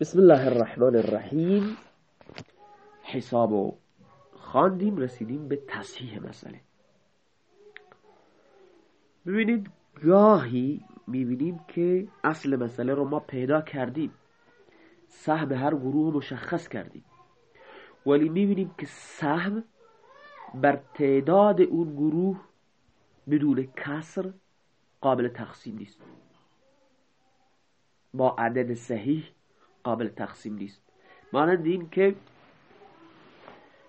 بسم الله الرحمن الرحیم. حسابو خواندیم رسیدیم به تصحیح مسئله. ببینید گاهی می‌بینیم که اصل مسئله رو ما پیدا کردیم. سهم هر گروه مشخص کردیم. ولی می‌بینیم که سهم بر تعداد اون گروه بدون کسر قابل تقسیم نیست. با عدد صحیح قابل تقسیم نیست. مانند این که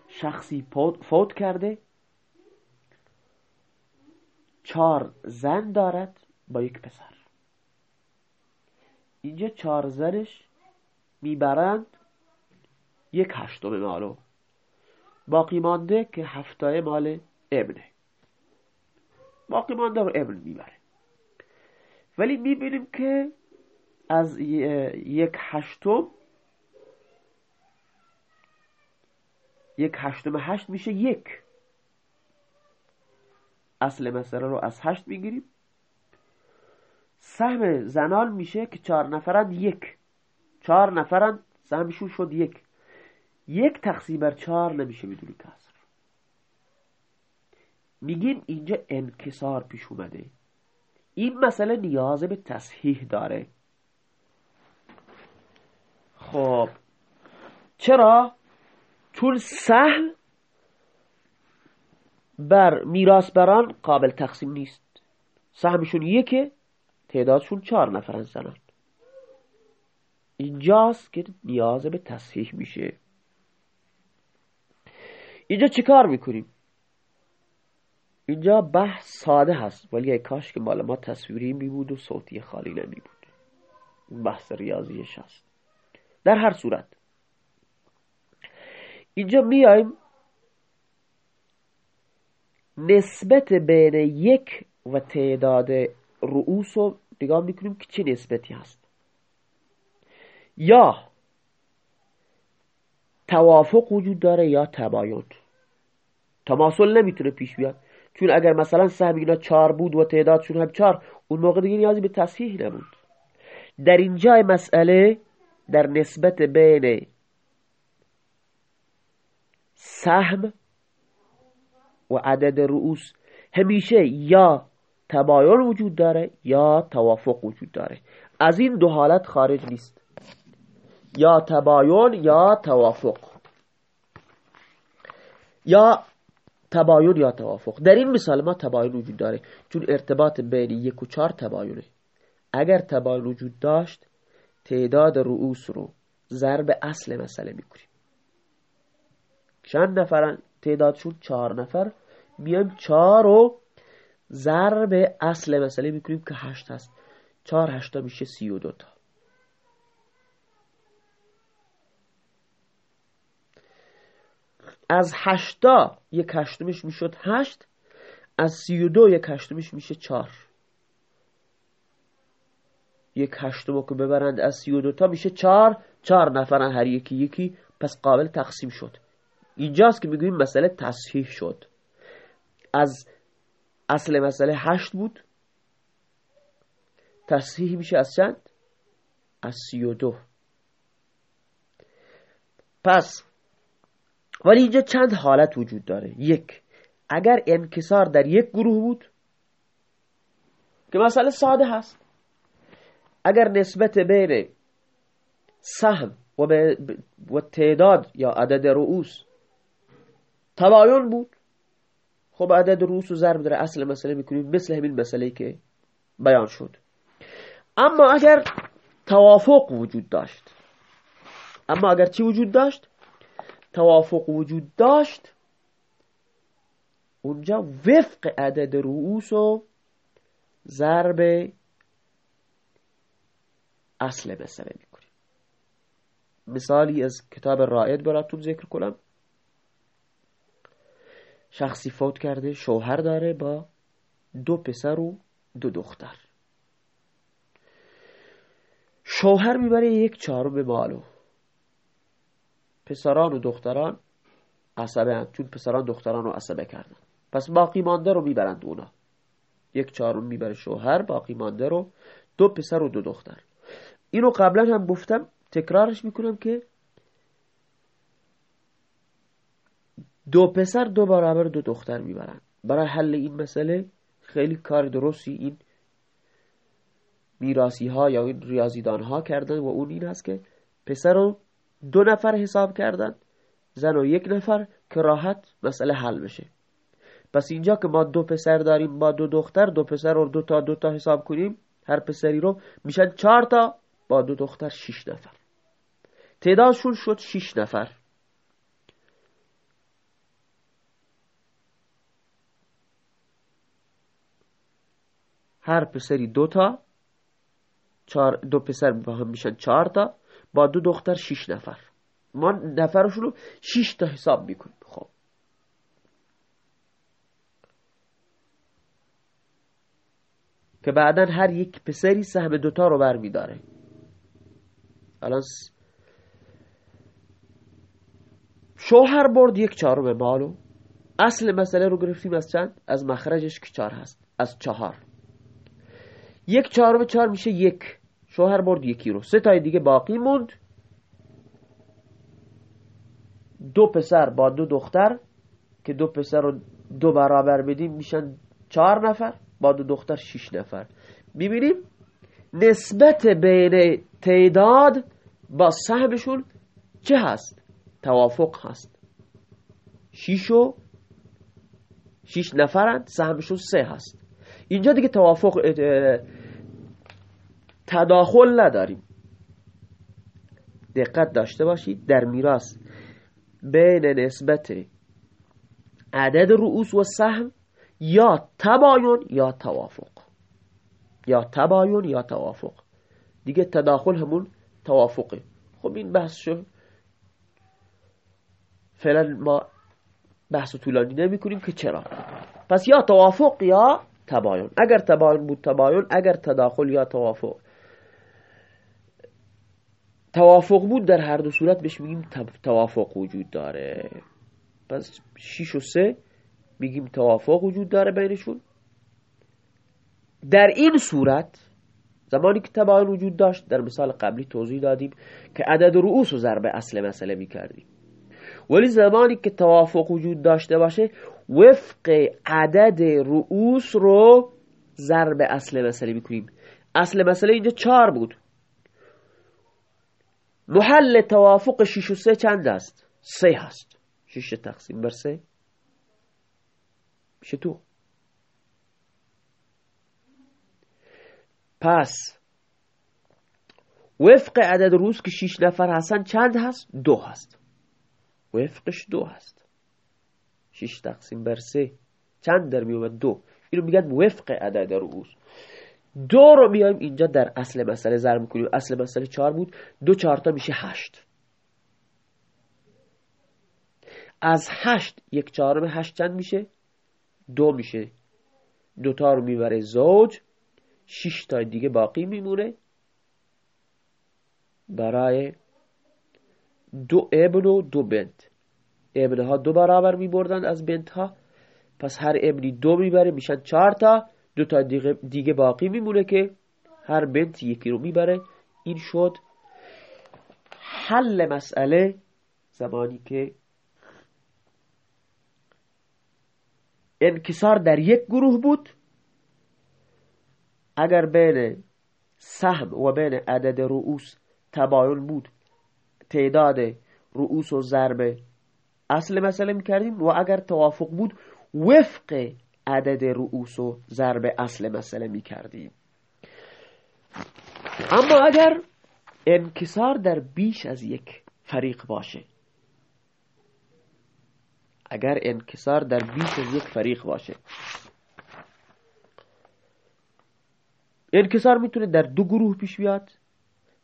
شخصی فوت کرده چهار زن دارد با یک پسر. اینجا چهار زنش می‌برند یک هشتم مالو باقی مانده که هفتای مال ابنه. باقی مانده رو ابن می‌بره. ولی می‌بینیم که از یک هشتم یک هشتم هشت میشه یک. اصل مسئله رو از هشت می‌گیریم. سهم زنان میشه که چهار نفرند یک. چهار نفرند سهمشون شد یک. یک تقسیم بر چهار نمیشه بدون کسر میگیم اینجا انکسار پیش اومده. این مسئله نیاز به تصحیح داره. خب. چرا؟ چون سهم بر میراث بران قابل تقسیم نیست. سهمشون یکه تعدادشون چهار نفرن زنن اینجاست که نیاز به تصحیح میشه. اینجا چه کار می‌کنیم؟ اینجا بحث ساده هست ولی ای کاش که مال ما تصویری می بود و صوتی خالی نمی بود بحث ریاضیش هست. در هر صورت. اینجا میایم نسبت بین یک و تعداد رؤوس رو نگاه می‌کنیم که چه نسبتی هست. یا توافق وجود داره یا تباین. تماسل نمی‌تونه پیش بیاد. چون اگر مثلا سهم اینا چار بود و تعدادشون هم چار اون موقع دیگه نیازی به تصحیح نبود در اینجا مسئله در نسبت بین سهم و عدد رؤوس همیشه یا تباین وجود داره یا توافق وجود داره. از این دو حالت خارج نیست. یا تباین یا توافق. یا تباین یا توافق. در این مثال ما تباین وجود داره. چون ارتباط بین یک و چهار تباینه اگر تباین وجود داشت تعداد رؤوس رو ضرب اصل مسئله می‌کنیم چند نفرن؟ تعدادشون چهار نفر. میایم چهار رو ضرب اصل مسئله می‌کنیم که هشت هست. چهار هشتا میشه سی و دوتا. از هشتا یک هشتمش می‌شد هشت. از سی و دو یک هشتمش میشه چهار. یک هشتم که ببرند از سی و دوتا میشه چهار چهار نفرن هر یکی یکی. پس قابل تقسیم شد. اینجاست که می‌گوییم مسئله تصحیح شد. از اصل مسئله هشت بود. تصحیح میشه از چند؟ از سی و دو. پس ولی اینجا چند حالت وجود داره. یک اگر انکسار در یک گروه بود که مسئله ساده هست. اگر نسبت بین سهم و, و تعداد یا عدد رؤوس تباین بود خب عدد رؤوس و ضرب در اصل مسئله می‌کنیم مثل همین مسئله که بیان شد. اما اگر توافق وجود داشت اما اگر چی وجود داشت؟ توافق وجود داشت اونجا وفق عدد رؤوس و ضرب اصل مسئله می‌کنیم مثالی از کتاب رائد براتون ذکر کنم. شخصی فوت کرده شوهر داره با دو پسر و دو دختر. شوهر می‌بره یک چهارم مالو پسران و دختران عصبه هست چون پسران دختران رو عصبه کردن. پس باقی مانده رو می‌برند اونا. یک چهارم می‌بره شوهر باقی مانده رو دو پسر و دو دختر. اینو قبلا هم گفتم تکرارش می‌کنم که دو پسر دو برابر دو دختر می‌برن. برای حل این مسئله خیلی کار درستی این میراسی ها یا این ریاضیدان ها کردن و اون این هست که پسر رو دو نفر حساب کردن زن و یک نفر که راحت مسئله حل بشه. پس اینجا که ما دو پسر داریم با دو دختر دو پسر رو دو تا دو تا حساب کنیم هر پسری رو میشن چهار تا. با دو دختر شش نفر. تعدادشون شد شش نفر. هر پسری دو تا چار دو پسر با هم میشن چهار تا با دو دختر شش نفر. ما نفرشون رو شش تا حساب می‌کنیم. خب. که بعدا هر یک پسری سهم دوتا رو بر میداره الان شوهر برد یک چهارم مالو اصل مسئله رو گرفتیم از چند؟ از مخرجش که چهار هست. از چهار. یک چهارم چهار میشه یک. شوهر برد یکی رو. سه تای دیگه باقی موند. دو پسر با دو دختر که دو پسر رو دو برابر بدیم میشن چهار نفر با دو دختر شش نفر. می‌بینیم نسبت بین تعداد با سهمشون چه هست؟ توافق هست. شیش و شیش نفرند سهمشون سه هست. اینجا دیگه توافق تداخل نداریم. دقت داشته باشید در میراث بین نسبت عدد رؤوس و سهم یا تباین یا توافق. یا تباین یا توافق. دیگه تداخل همون توافقه خب این بحث شو فعلا ما بحث طولانی نمی کنیم که چرا؟ پس یا توافق یا تباین. اگر تباین بود تباین. اگر تداخل یا توافق. توافق بود در هر دو صورت بهش میگیم توافق وجود داره. پس 6 و 3 میگیم توافق وجود داره بینشون. در این صورت زمانی که تباین وجود داشت در مثال قبلی توضیح دادیم که عدد رؤوس و ضرب اصل مسئله می‌کردیم. ولی زمانی که توافق وجود داشته باشه وفق عدد رؤوس رو ضرب اصل مسئله می‌کنیم. اصل مسئله اینجا چهار بود. محل توافق 6 و 3 چند است؟ سه هست. 6 تقسیم بر 3 میشه تو. پس وفق عدد روز که 6 نفر هستن چند هست؟ دو هست. وفقش دو هست. 6 تقسیم بر 3 چند در میومد دو. اینو میگن وفق عدد روز. دو رو میایم اینجا در اصل مسئله ضرب می‌کنیم اصل مسئله چهار بود. دو چهارتا میشه هشت. از هشت یک چهارم هشت چند میشه؟ دو میشه. دوتا رو می‌بره زوج. شش تا دیگه باقی میمونه. برای دو ابن و دو بنت. ابن ها دو برابر میبردن از بنت ها پس هر ابنی دو می‌بره میشن چهار تا. دو تا دیگه, دیگه باقی میمونه که هر بنت یکی رو می‌بره. این شد حل مسئله زمانی که انکسار در یک گروه بود. اگر بین سهم و بین عدد رؤوس تباین بود تعداد رؤوس و ضرب اصل مسئله می‌کردیم و اگر توافق بود وفق عدد رؤوس و ضرب اصل مسئله می کردیم اما اگر انکسار در بیش از یک فریق باشه اگر انکسار در بیش از یک فریق باشه انکسار می‌تونه در دو گروه پیش بیاد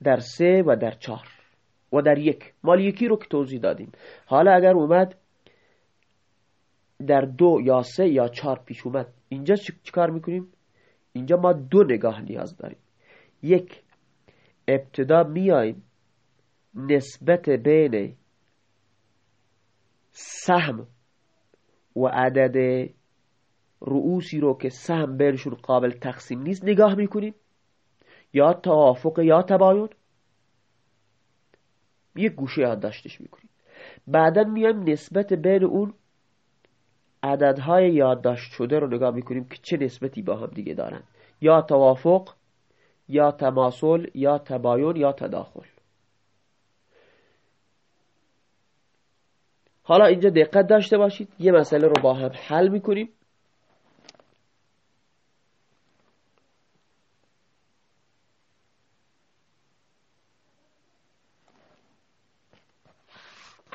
در سه و در چهار و در یک. مال یکی رو که توضیح دادیم. حالا اگر اومد در دو یا سه یا چهار پیش اومد اینجا چیکار می‌کنیم؟ اینجا ما دو نگاه نیاز داریم. یک ابتدا میایم نسبت بین سهم و عدد رؤوسی رو که سهم بینشون قابل تقسیم نیست نگاه می‌کنیم؟ یا توافق یا تباین؟ یک گوشه یادداشتش می‌کنیم. بعدا میایم نسبت بین اون عددهای یادداشت شده رو نگاه می‌کنیم که چه نسبتی با هم دیگه دارن. یا توافق یا تماسل یا تباین یا تداخل. حالا اینجا دقت داشته باشید. یه مسئله رو با هم حل می‌کنیم.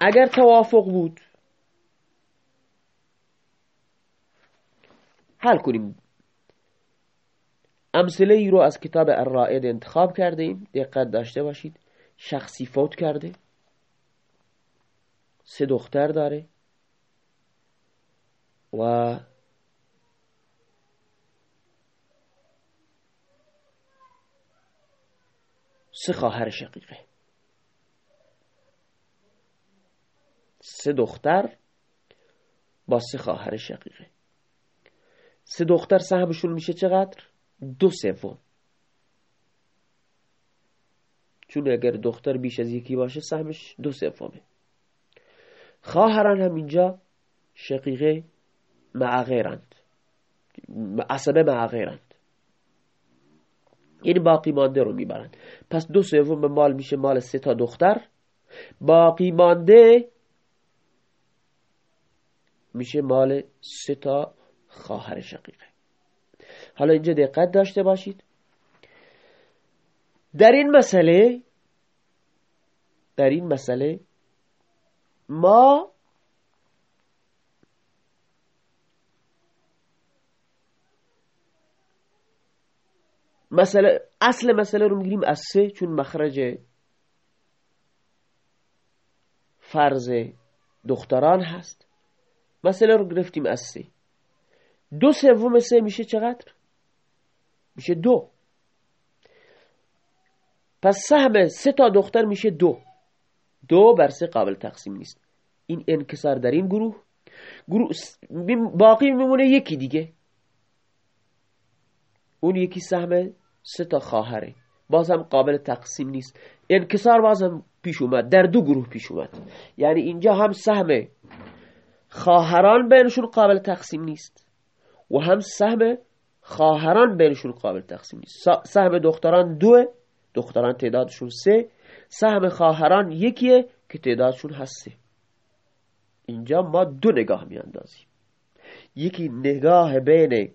اگر توافق بود. حل کنیم. امثله ای رو از کتاب الرائد انتخاب کرده ایم دقت داشته باشید. شخصی فوت کرده. سه دختر داره. و سه خواهر شقیقه. سه دختر با سه خواهر شقیقه. سه دختر سهمشون میشه چقدر؟ دو سوم. چون اگر دختر بیش از یکی باشه سهمش دو سومه. خواهران هم اینجا شقیقه مع غیرند عصبه مع غیرند یعنی باقی مانده رو می‌برند. پس دو سوم مال میشه مال سه تا دختر. باقی مانده میشه مال سه تا خواهر شقیقه. حالا اینجا دقت داشته باشید. در این مسئله در این مسئله ما مسئله اصل مسئله رو می‌گیریم از سه چون مخرج فرض دختران هست. مسئله رو گرفتیم از سه. دو سوم سه میشه چقدر؟ میشه دو. پس سهم سه تا دختر میشه دو. دو بر سه قابل تقسیم نیست. این انکسار در این گروه گروه باقی میمونه یکی دیگه. اون یکی سهم سه تا خواهره. بازم قابل تقسیم نیست. انکسار بازم پیش اومد. در دو گروه پیش اومد. یعنی اینجا هم سهم خواهران بینشون قابل تقسیم نیست. و هم سهم خواهران بینشون قابل تقسیم نیست. سهم دختران دوه دختران تعدادشون سه. سهم خواهران یکیه که تعدادشون هست سه اینجا ما دو نگاه میاندازیم. یکی نگاه بین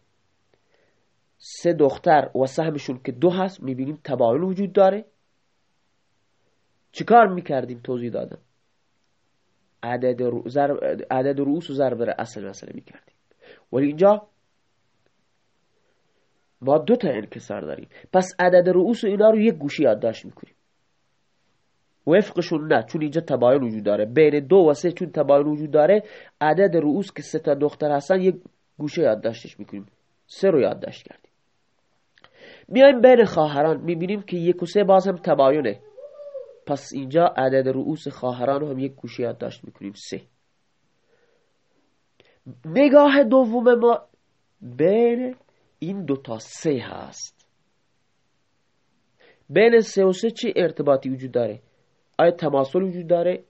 سه دختر و سهمشون که دو هست می‌بینیم تباین وجود داره. چیکار می‌کردیم توضیح دادم؟ عدد, رو... عدد رؤوس و ضرب اصل مسئله می‌کردیم. ولی اینجا ما دو تا انکسار داریم. پس عدد رؤوس و اینا رو یک گوشی یادداشت می‌کنیم. وفقشون نه چون اینجا تباین وجود داره. بین دو و سه چون تباین وجود داره عدد رؤوس که سه تا دختر هستن یک گوشه یادداشتش می‌کنیم. سه رو یادداشت کردیم. میایم بین خواهران می‌بینیم که یک و سه باز هم تباینه. پس اینجا عدد رؤوس خواهران هم یک گوشه یادداشت می‌کنیم. سه. نگاه دوم ما بین این دو تا سه هست. بین سه و سه چه ارتباطی وجود داره؟ آیا تماسل وجود داره؟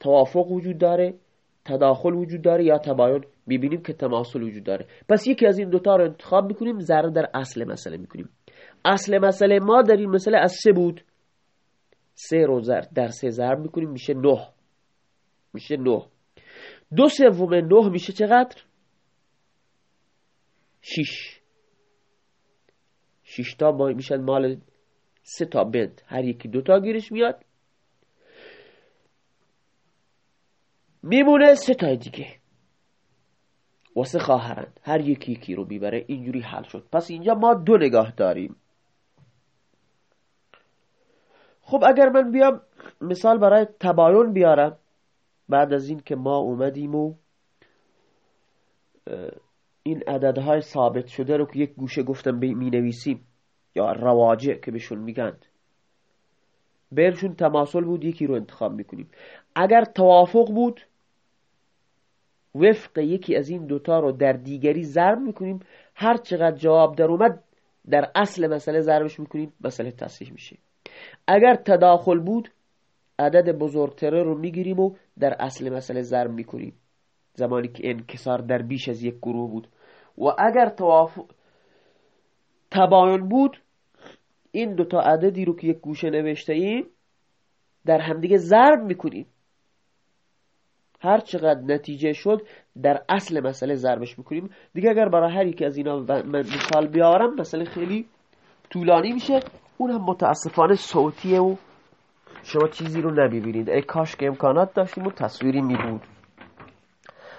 توافق وجود داره؟ تداخل وجود داره یا تباین؟ می‌بینیم که تماسل وجود داره. پس یکی از این دوتا رو انتخاب می‌کنیم ذره در اصل مسئله می‌کنیم. اصل مسئله ما در این مسئله از سه بود. سه رو در سه ضرب می‌کنیم میشه نه. میشه نه. دو سوم نه میشه چقدر؟ شیش. شیش تا میشن مال سه تا بنت هر یکی دو تا گیرش میاد. میمونه سه تا دیگه. واسه خواهرند هر یکی یکی رو می‌بره. اینجوری حل شد. پس اینجا ما دو نگاه داریم. خب اگر من بیام مثال برای تباین بیارم بعد از این که ما اومدیم و این عددهای ثابت شده رو که یک گوشه گفتم می نویسیم یا رواجع که بهشون میگند برشون تماسل بود یکی رو انتخاب می‌کنیم. اگر توافق بود وفق یکی از این دوتا رو در دیگری ضرب می‌کنیم. هر چقدر جواب در اومد در اصل مسئله ضربش می‌کنیم مسئله تصحیح میشه. اگر تداخل بود عدد بزرگتره رو می‌گیریم و در اصل مسئله ضرب می‌کنیم. زمانی که انکسار در بیش از یک گروه بود. و اگر توافق تباین بود این دوتا عددی رو که یک گوشه نوشته ایم در همدیگه ضرب می‌کنیم. هر چقدر نتیجه شد در اصل مسئله ضربش می‌کنیم. دیگه اگر برای هر یک از اینا مثال بیارم مسئله خیلی طولانی میشه. اون هم متاسفانه صوتیه و شما چیزی رو نمی‌بینید. ای کاش که امکانات داشتیم و تصویری میبود.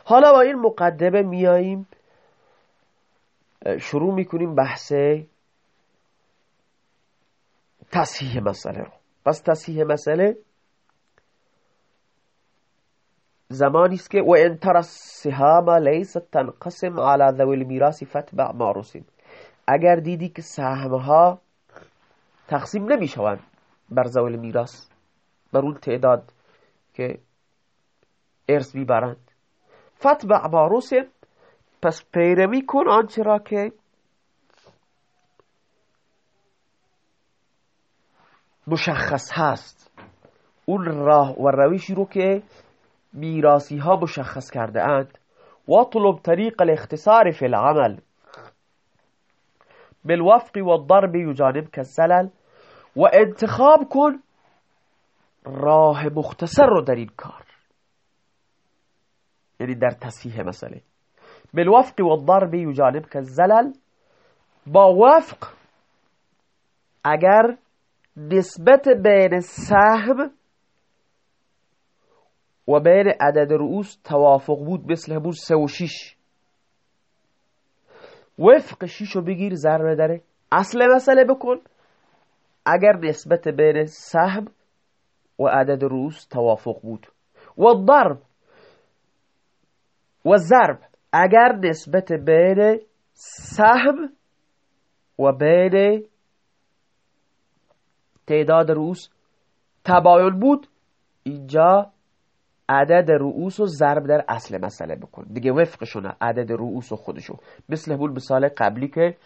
حالا با این مقدمه میاییم شروع می‌کنیم بحث تصحیح مسئله رو. پس تصحیح مسئله زمانی است که و ان ترى السهام ليست تنقسم على ذوي الميراث فتبع ما اگر دیدی که سهم ها تقسیم نمی‌شوند بر ذوی میراث بر اون تعداد که ارث می‌برند. فتبع ما رسم پس پیروی کن آنچه که مشخص هست. اون راه و روشی رو که میراسی ها مشخص کرده اند. واطلب طریق الاختصار فی العمل. بالوفق والضرب یجانب كالزلل و انتخاب کن راه مختصر رو در این کار. یعنی در تصحیح مسئله. بالوفق والضرب یجانب كالزلل با وفق اگر نسبت بین سهم و بین عدد رؤوس توافق بود مثل همون سه و شیش. وفق شیش رو بگیر ضرب داره. اصل مسئله بکن. اگر نسبت بین سهم و عدد رؤوس توافق بود و ضرب و ضرب اگر نسبت بین سهم و بین تعداد رؤوس تباین بود اینجا عدد رؤوس رو ضرب در اصل مسئله بکن دیگه وفقشونه عدد رؤوس و خودشو. مثل همون مثال قبلی که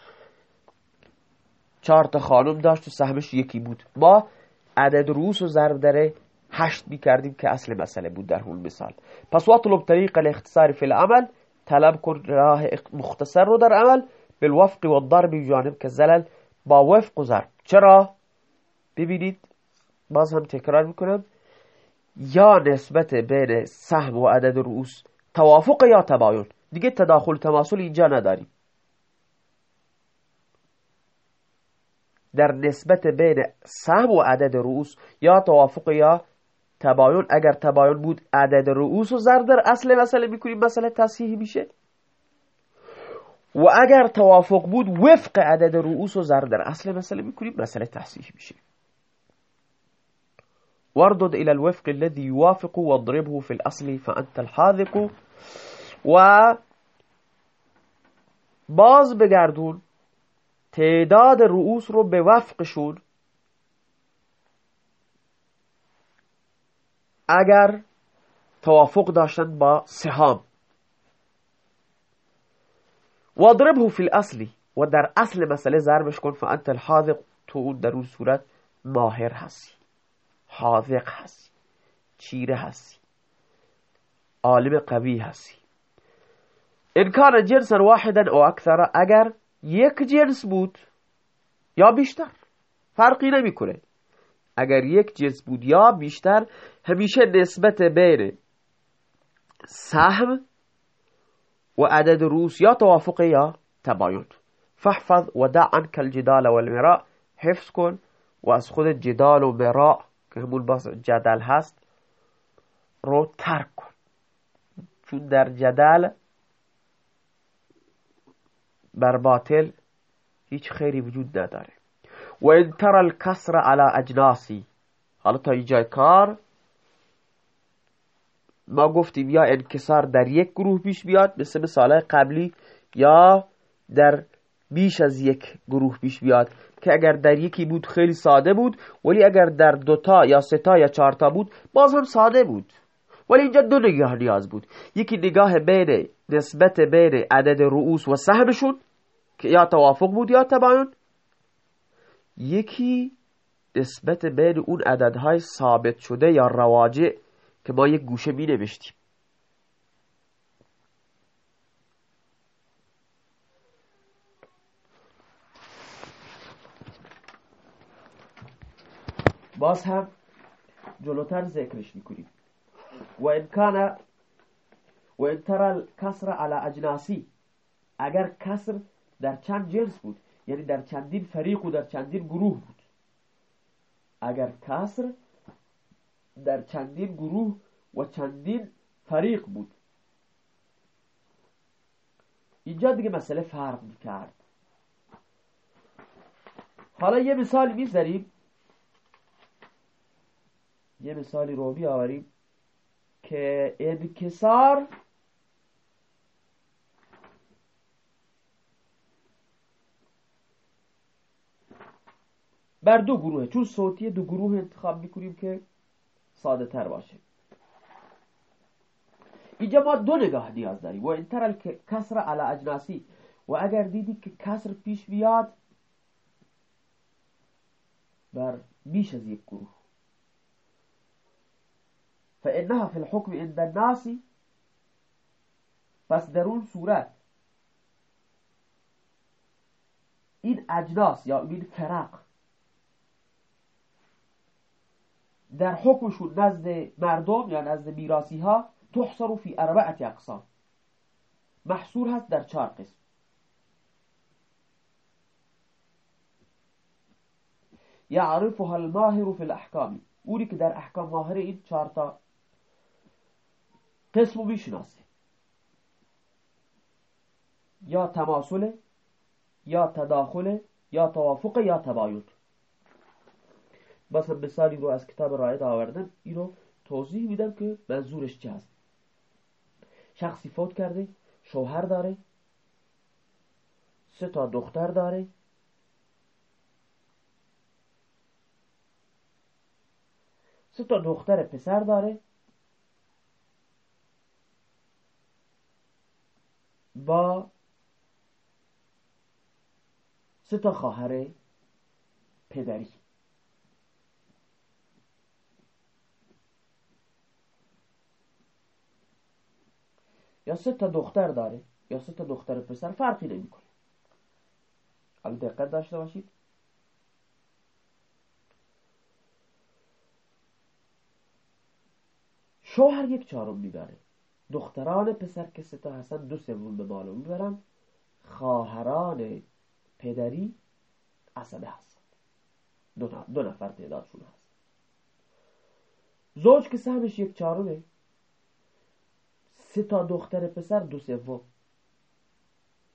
چهار تا خانم داشت و سهمش یکی بود. ما عدد رؤوس رو ضرب در هشت می‌کردیم که اصل مسئله بود در اون مثال. پس واطلب طریق الاختصار فی العمل طلب کن راه مختصر رو در عمل بالوفق و الضرب جانب که زلل با وفق و ضرب. چرا؟ ببینید باز هم تکرار می‌کنم. یا نسبت بین سهم و عدد رؤوس توافق یا تباین؟ دیگه تداخل تماثل اینجا نداریم. در نسبت بین سهم و عدد رؤوس یا توافق یا تباین. اگر تباین بود عدد رؤوس و ضرب در اصل مسئله می‌کنیم مسئله تصحیح میشه. و اگر توافق بود وفق عدد رؤوس و ضرب در اصل مسئله می‌کنیم مسئله تصحیح میشه. واردد إلى الوفق الذي يوافق واضربه في الأصل فأنت الحاذق. و باز بگردون تعداد رؤوس رو به وفقشون اگر توافق داشتن با سهام. واضربه في الاصلی و در اصل مسئله ضربش کن فانت الحاذق تو اون در اون صورت ماهر هستی. حاذق هستی. چیره هستی. عالم قوی هستی. ان کان جنسا واحدا او اکثر اگر یک جنس بود یا بیشتر؟ فرقی نمی‌کنه. اگر یک جنس بود یا بیشتر همیشه نسبت بین سهم و عدد روس یا توافق یا تباین فحفظ و دع عنك الجدال والمراء. حفظ کن و از خود جدال و مراء که همون باز جدل هست رو ترک کن. چون در جدل بر باطل هیچ خیری وجود نداره. و این تر الکسر على اجناسی. حالا تا اینجای کار ما گفتیم یا انکسار در یک گروه پیش بیاد مثل مثال قبلی یا در بیش از یک گروه پیش بیاد که اگر در یکی بود خیلی ساده بود ولی اگر در دوتا یا ستا یا چهارتا بود باز هم ساده بود. ولی اینجا دو نگاه نیاز بود. یکی نگاه بین نسبت بین عدد رؤوس و سهمشون که یا توافق بود یا تباین. یکی نسبت بین اون عددهای ثابت شده یا رواجع که ما یک گوشه می نوشتیم. باز هم جلوتر ذکرش می‌کنیم. و این کان و ترى کسر على اجناسی اگر کسر در چند جنس بود. یعنی در چندین فریق و در چندین گروه بود. اگر کسر در چندین گروه و چندین فریق بود. اینجا دیگه مسئله فرق می‌کرد. حالا یه مثال می‌ذاریم. یه مثالی رو بیاوریم که انکسار بر دو گروه. چون صوتی دو گروه انتخاب می‌کنیم که ساده تر باشه. اینجا ما دو نگاه نیاز داریم. و انتر کسر علی اجناسی. و اگر دیدید که کسر پیش بیاد بر بیش از یک گروه. فإنها في الحكم عند الناس. پس در اون صورت این اجناس یا این فرق در حکمشون نزد مردم یا نزد میراسی ها تحصر فی اربعت اقسام. محصور هست در چهار قسم. یعرفها الماهر فی الاحکام. اونی که در احکام ماهر این چهار تا قسمو می‌شناسه. یا تماسل یا تداخل یا توافق یا تباین بس هم مثالی رو از کتاب رایت آوردن اینو توضیح میدم که منظورش چه هست. شخصی فوت کرده شوهر داره سه تا دختر داره. سه تا دختر پسر داره. با سه تا خواهر پدری. یا سه تا دختر داره یا سه تا دختر پسر فرقی نمی‌کنه. حالا دقت داشته باشید. شوهر یک چهارم می‌بره دختران پسر که سه تا هستن دو سوم به بالا می‌برن. خواهران پدری عصبه هستن. دو, نفر تعدادشون هست زوج که سهمش یک چهارمه. سه تا دختر پسر دو سوم.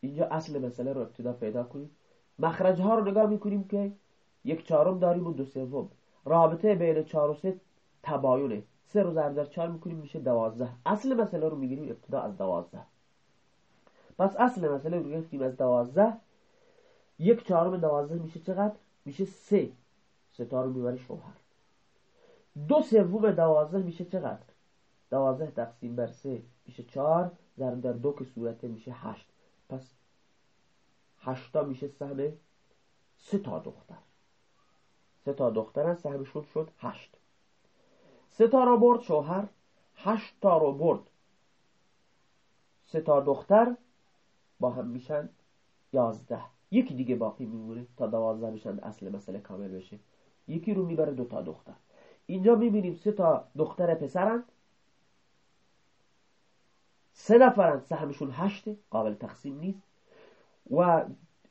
اینجا اصل مسئله رو ابتدا پیدا کنیم. مخرج ها رو نگاه می‌کنیم که یک چهارم داریم و دو سوم. رابطه بین چهار و سه تباینه. سه رو ضرب در چهار می‌کنیم میشه دوازده. اصل مسئله رو می‌گیریم ابتدا از دوازده. پس اصل مسئله رو گرفتیم از دوازده. یک چهارم دوازده میشه چقدر؟ میشه سه. ستا رو می‌بره شوهر دو سوم دوازده میشه چقدر؟ دوازده تقسیم بر سه میشه چهار ضرب در دو که صورته میشه هشت. پس هشتا میشه سهم سه تا دختر. سه تا دخترن سهمشون شد هشت. سه تا رو برد شوهر هشت تا رو برد سه تا دختر با هم میشن یازده. یکی دیگه باقی میمونه تا دوازده میشن اصل مسئله کامل بشه. یکی رو می‌بره دو تا دختر. اینجا می‌بینیم سه تا دختر پسرند سه نفرند سهمشون هشته قابل تقسیم نیست. و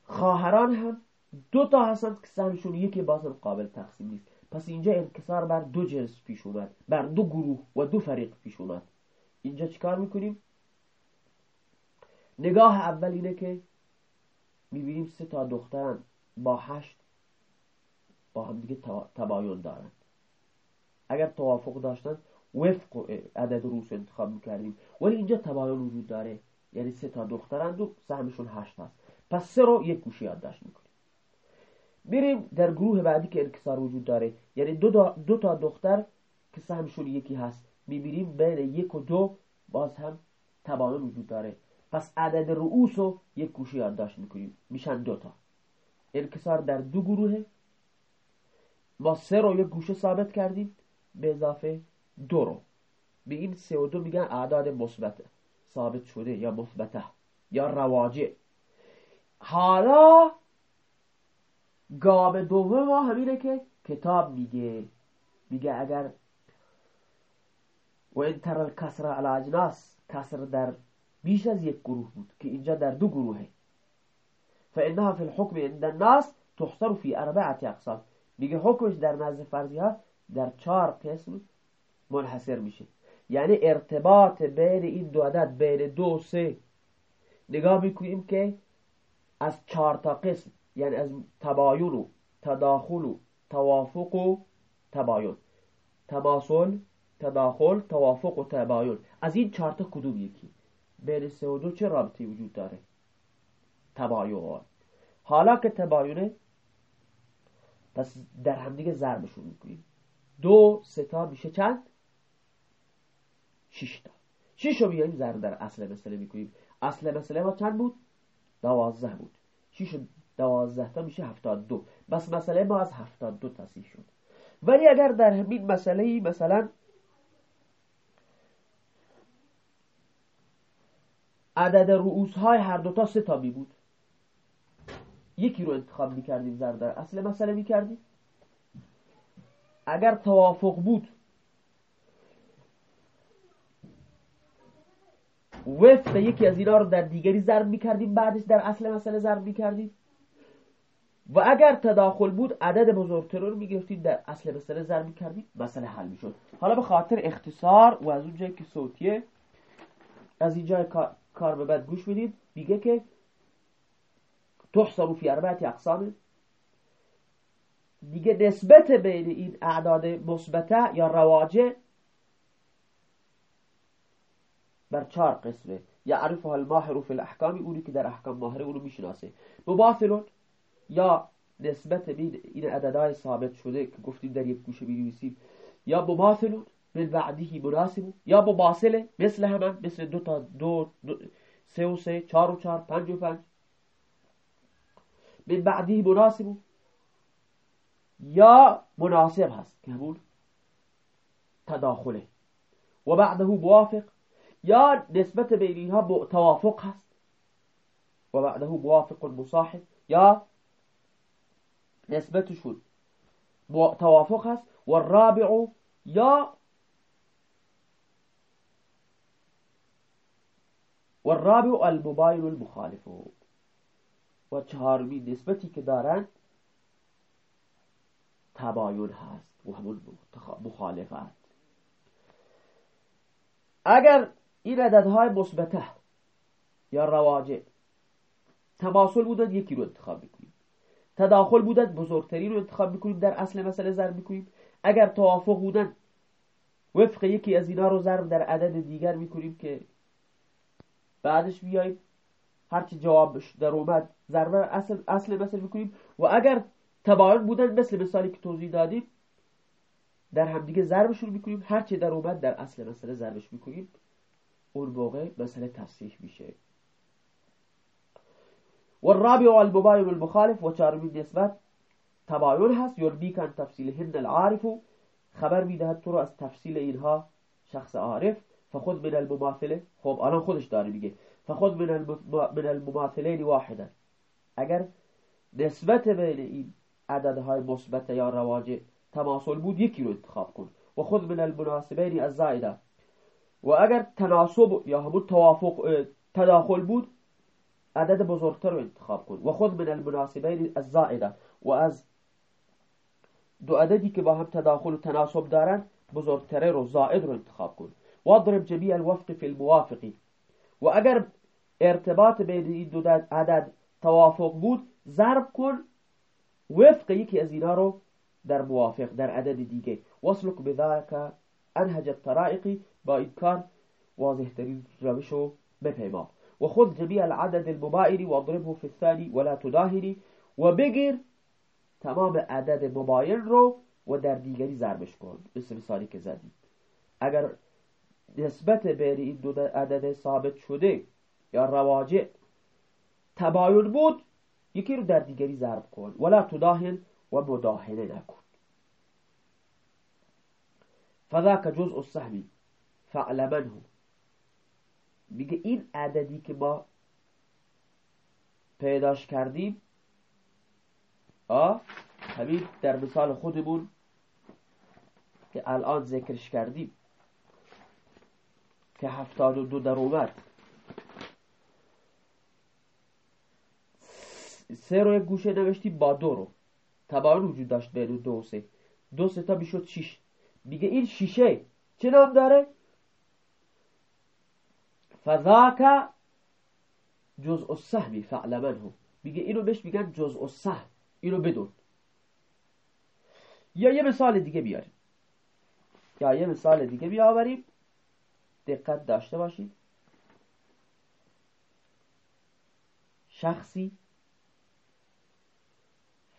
خواهران هم دو تا هستند که سهمشون یکی بازم قابل تقسیم نیست. پس اینجا انکسار بر دو جنس پیش اومد. بر دو گروه و دو فریق پیش اومد. اینجا چیکار می‌کنیم؟ نگاه اول اینه که می‌بینیم سه تا دخترن با هشت با هم دیگه تباین دارن. اگر توافق داشتن وفق عدد روس انتخاب می‌کردیم. ولی اینجا تباین وجود داره. یعنی سه تا دخترند و سهمشون هشت هست. پس سه رو یک گوشه یادداشت می‌کنیم. میریم در گروه بعدی که انکسار وجود داره. یعنی دو, دو تا دختر که سهمشون یکی هست. می‌بینیم بین یک و دو باز هم تباین وجود داره. پس عدد رؤوس رو یک گوشه یادداشت می‌کنیم. میشن دوتا انکسار در دو گروه ما سه رو یک گوشه ثابت کردیم. به اضافه دو رو. به این سه و دو میگن اعداد مثبت ثابت شده یا مثبته یا رواجع. حالا گام دوم ما همینه که کتاب میگه میگه اگر و این تر الکسر علی اجناس کسر در بیش از یک گروه بود که اینجا در دو گروهه. فانها فی الحکم عند الناس تحصر فی اربعه اقسام. میگه حکمش در نزد فرضی ها در چهار قسم منحصر میشه. یعنی ارتباط بین این دو عدد بین دو سه. نگاه می‌کنیم که از چهار تا قسم یعنی از تباین و تداخل و توافق و تباین. تماسل تداخل توافق و تباین. از این چهار تا کدوم یکی؟ بین سه و دو چه رابطی وجود داره؟ تباین. حالا که تباینه پس در همدیگه ضربشون می‌کنیم. دو سه تا میشه چند؟ شش تا. شش رو بیاییم ضرب در اصل مسئله می‌کنیم اصل مسئله ما چند بود؟ دوازده بود. شش دوازده تا میشه هفتاد دو. بس مسئله ما از هفتاد دو تصیح شد. ولی اگر در همین مسئله مثلا عدد رؤوس های هر دوتا سه تا می بود. یکی رو انتخاب می‌کردیم ضرب در اصل مسئله می‌کردیم. اگر توافق بود وفق یکی از اینا رو در دیگری ضرب می‌کردیم بعدش در اصل مسئله ضرب می‌کردیم. و اگر تداخل بود عدد بزرگتر رو می‌گرفتیم در اصل مسئله ضرب می‌کردیم مسئله حل می‌شد. حالا به خاطر اختصار و از اون جایی که صوتیه از اینجا کار به بعد گوش می‌دید. میگه که تحصر فی اربعه اقسام. دیگه نسبت بین این اعداد مثبته یا رواجه بر چهار قسمه. یعرفها الماهر فی الاحکام اونی که در احکام ماهره اونو می‌شناسه. مباثلون یا نسبت بین این عددهای ثابت شده که گفتیم در یک گوشه بنویسیم یا مماثلون من بعدی مناسب. یا مباصله مثل همه مثل دو تا دو, دو سه و سه چهار و چهار پنج و پنج. من بعدی مناسب. یا مناسب هست که همون تداخله. و بعده موافق. یا نسبت بین اینها توافق هست؟ و بعده موافق مصاحب. یا نسبتشون توافق هست؟ و الرابع یا و الرابع المباین المخالف و چهارمی نسبتی که دارند تباین هست و همون مخالفت. اگر این عددهای مثبته یا رواجع تماثل بودن یکی رو انتخاب می‌کنیم. تداخل بودن بزرگترین رو انتخاب می‌کنیم. در اصل مسئله ضرب می‌کنیم. اگر توافق بودن وفق یکی از اینا رو ضرب در عدد دیگر می‌کنیم که بعدش بیاییم هرچی جوابش در اومد ضرب اصل اصل مثل می‌کنیم. و اگر تباین بودن مثل مثالی که توضیح دادیم در همدیگه ضربشون می‌کنیم. هرچی در اومد در اصل مسئله ضربش می‌کنیم. اون موقع مسئله تصحیح میشه. و الرابع المباین المخالف و چهارمین نسبت تباین هست. یربیک عن تفصیلهن العارف. خبر می‌دهد تو رو از تفصیل اینها شخص عارف. فخود من المماثله. خب الان خودش داره میگه. فخود من من المماثلین واحدا. اگر نسبت بین این عددهای مثبت یا رواجع تماثل بود یکی رو انتخاب کن. و خود من المناسبین الزائده و اگر تناسب یا همون توافق تداخل بود عدد بزرگتر رو انتخاب کن. و خود من المناسبین الزائده و از دو عددی که با هم تداخل و تناسب دارن بزرگتره رو زائد رو انتخاب کن. واضرب جميع الوفق في الموافقی و اگر ارتباط بین این دو عدد توافق بود ضرب کن وفق یکی از اینا رو در موافق در عدد دیگه. وصلك بذلك انهج الطرائقی با این کار واضح ترین روشو بپیما. و خود جميع العدد المبائر واضربه في الثاني ولا تداهنی و بگیر تمام عدد مباین رو و در دیگری ضربش کن. مثل مثالی که زدید اگر نسبت بین این دو عدد ثابت شده یا رواجع تباین بود یکی رو در دیگری ضرب کن. ولا تداهن و مداهنه نکن. فذاک جزء السهمی فعلمنه میگه این عددی که ما پیداش کردیم آه همین در مثال خودمون که الان ذکرش کردیم که هفتاد و دو در اومد. سه رو یک گوشه نوشتی با دو رو. تباین وجود داشت بین دو سه. دو سه تا می‌شد شیش. میگه این شیشه چه نام داره؟ فذاک جزء السهمی فعلمنه میگه اینو بهش میگن جزء السهم. اینو بدون. یا یه مثال دیگه بیاریم. یا یه مثال دیگه بیاوریم. دقت داشته باشید. شخصی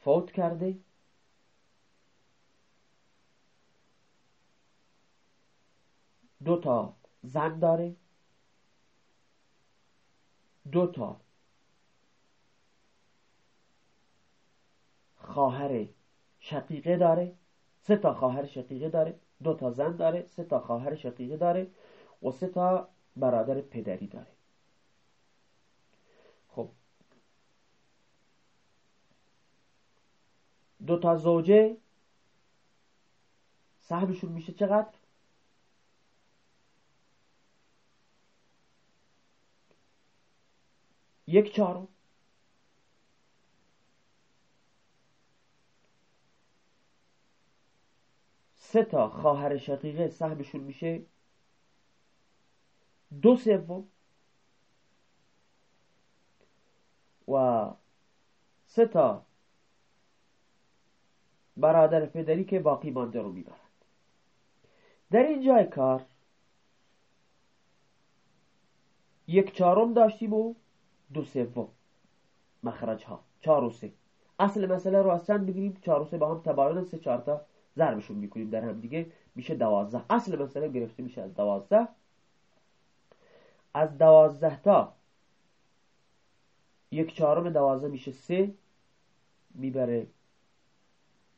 فوت کرده. دو تا زن داره. دو تا خواهر شقیقه داره. سه تا خواهر شقیقه داره. دو تا زن داره. سه تا خواهر شقیقه داره و سه تا برادر پدری داره. خب. دو تا زوجه صاحبشون میشه چقدر؟ یک چهارم. سه تا خواهر شقیقه سهمشون میشه. دو سوم. و سه تا برادر پدری که باقی مانده رو می‌برند در این جای کار یک چهارم داشتیم و دو سوم مخرج ها چهار و سه. اصل مسئله رو از چند بگیریم چهار و سه با هم تباین سه چهار تا ضربشون می‌کنیم در هم دیگه. میشه دوازده. اصل مسئله گرفته میشه از دوازده. از دوازده تا یک چهارم دوازده میشه سه. می‌بره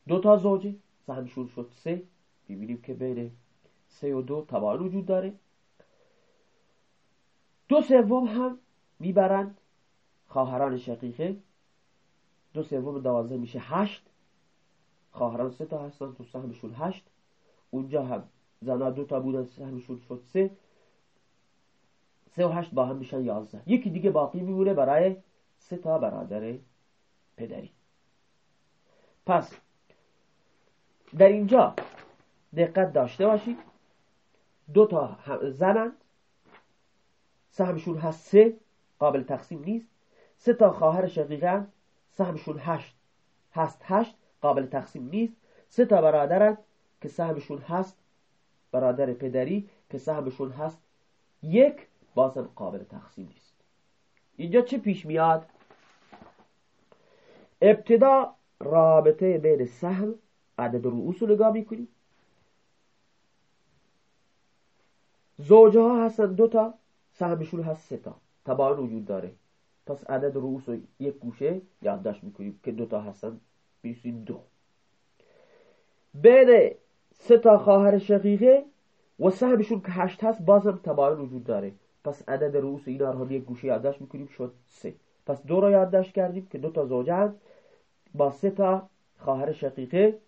دو تا زوجه. سهمشون شد سه. می‌بینیم که بین سه و دو تباین وجود داره. دو سوم هم می‌برند خواهران شقیقه. دو سوم دوازده میشه هشت. خواهران سه تا هستن تو سهمشون هشت. اونجا هم زنا دو تا بودن سهمشون شد سه. سه و هشت با هم میشن یازده. یکی دیگه باقی میمونه برای سه تا برادر پدری. پس در اینجا دقت داشته باشید. دو تا زنند. سهمشون هست سه. قابل تقسیم نیست. سه تا خواهر شقیقه سهمشون هشت. هست هشت قابل تقسیم نیست. سه تا برادرن که سهمشون هست برادر پدری که سهمشون هست. یک بازم قابل تقسیم نیست. اینجا چه پیش میاد؟ ابتدا رابطه بین سهم عدد رؤوس رو نگاه می‌کنیم. زوجه ها هستن دو تا سهمشون هست سه تا. تباین وجود داره. پس عدد رؤوس رو یک گوشه یادداشت می‌کنیم که دو تا هستن بیسین دو. بین سه تا خواهر شقیقه و سهمشون که هشت هست بازم تباین وجود داره. پس عدد رؤوس اینا رو یک گوشه یادداشت می‌کنیم شد سه. پس دو رو یادداشت کردیم که دو تا زوجه هست با سه تا خواهر شقیقه.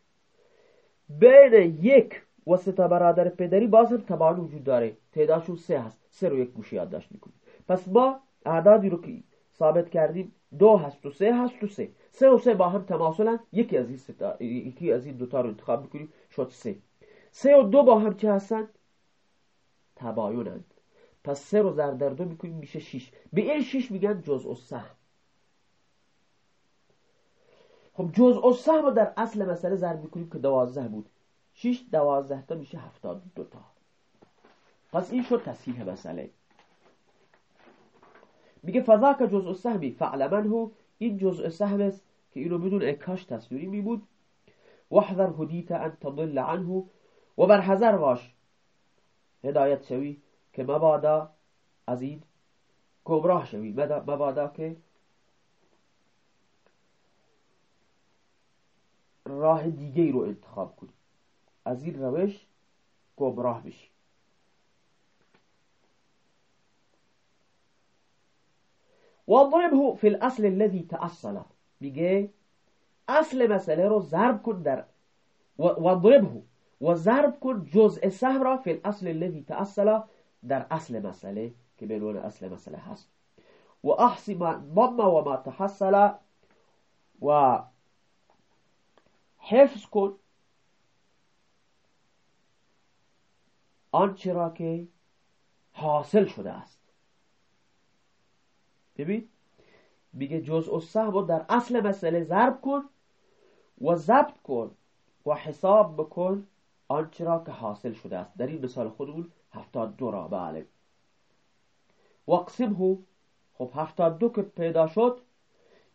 بین یک و سه تا برادر پدری باز هم تباین وجود داره. تعدادشون سه هست. سه رو یک گوشه یادداشت می‌کنیم. پس ما اعدادی رو که ثابت کردیم دو هست و سه هست و سه. سه و سه با هم تماثلن یکی از این ستا... یکی از این دوتا رو انتخاب می‌کنیم. شد سه. سه و دو با هم چه هستن؟ تباینند پس سه رو ضرب در دو می‌کنیم میشه شیش. به این شیش میگن جزء السهم. خب جزء السهم رو در اصل مسئله ضرب می‌کنیم که دوازده بود. شیش دوازده تا میشه هفتاد دو تا. پس این شد تصحیح مسئله. میگه فضاک جزء سهمی فعلمنه این جزء سهم است که اینو بدون اکاش تصویری می بود وحذر هدیت ان تضل عنه. و بر حذر باش هدایت شوی که مبادا از این گمراه شوی. مبادا که راه دیگه رو انتخاب کنی. از این روش گمراه بشی. وضربه في الأصل الذي تأصل. بيجي أصل مسألة رو ضرب كن در. وضربه وضرب كن جزء سهرة في الأصل الذي تأصل در أصل مسألة. كمان أصل مسألة حس وأحصي ما ضم وما تحصل. وحفظ كن آنچه را که حاصل شده است. ببین. میگه جزء السهم در اصل مسئله ضرب کن و ضبط کن و حساب بکن آنچه را که حاصل شده است. در این مثال خودمون هفتاد دو را. بله. وقسمه خب هفتاد دو که پیدا شد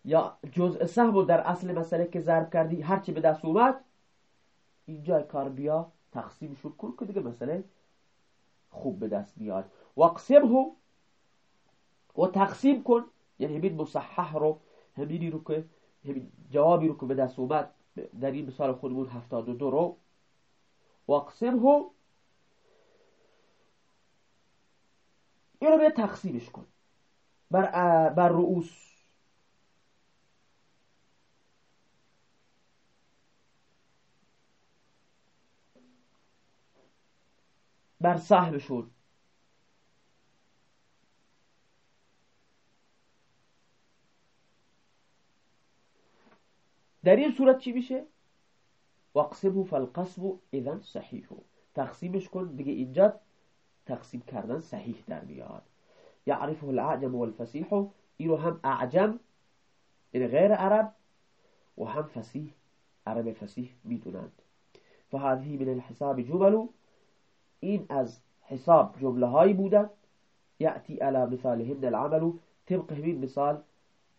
یا جزء سهم در اصل مسئله که ضرب کردی هرچی به دست اومد اینجا کار بیا تقسیمشون کن که دیگه مسئله خوب به دست بیاد. وقسمه و تقسیم کن. یعنی همین مصحح رو همینی رو که همین جوابی رو که به دست اومد در این مثال خودمون هفتاد و دو رو. واقسمه این رو به تقسیمش کن. بر, بر رؤوس. بر سهمشون. در این صورت چی میشه؟ واقسمه فالقسم اذن صحیح. تقسیمش کن دیگه اینجا تقسیم کردن صحیح در میاد. یعرفه العجم والفسیح اینو هم اعجم این غیر عرب و هم فسیح عرب فسیح میدونند. فهذه من الحساب جمل این از حساب جمله هایی بودن یأتی على مثالهن العمل طبق همین مثال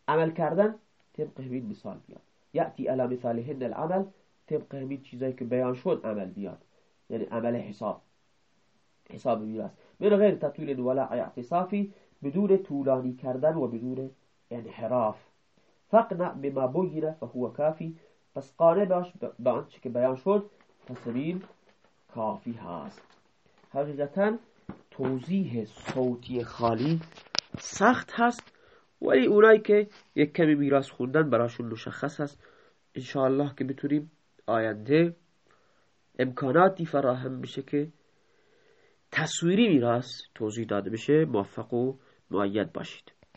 عمل کردن طبق همین مثال بیاد. یأتی على مثالهن العمل طبق همین چیزایی که بیان شد عمل بیاد. یعنی عمل حساب. حساب میراث. من غیر تطویل ولا اعتصافی بدون طولانی کردن و بدون انحراف. فقنع بما بینه فهو کافی. پس قانع باش به آنچه که بیان شد پس همین کافی هست حقیقتا توضیح صوتی خالی سخت هست. ولی اونایی که یک کمی میراث خوندن براشون مشخص هست انشاءالله که بتونیم آینده امکاناتی فراهم بشه که تصویری میراث توضیح داده بشه. موفق و معید باشید.